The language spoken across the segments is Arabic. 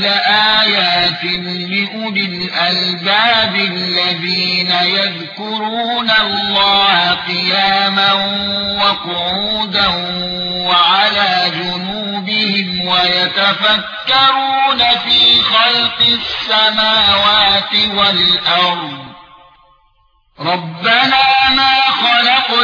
لآيات لأولي الألباب الذين يذكرون الله قياما وقعودا وعلى جنوبهم ويتفكرون في خلق السماوات والأرض. ربنا ما خلقت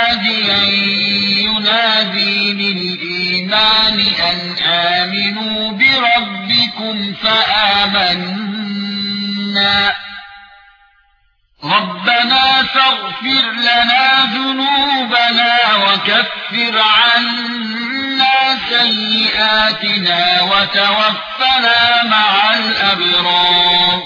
بربكم فآمنا. ربنا فاغفر لنا ذنوبنا وكفر عنا سيئاتنا وتوفنا مع الأبرار.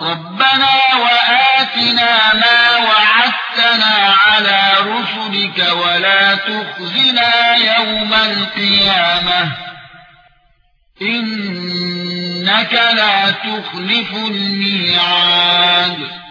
ربنا وآتنا ما وعدتنا على رسلك ولا تخزنا يوم القيامة. إنك لا تخلف الميعاد.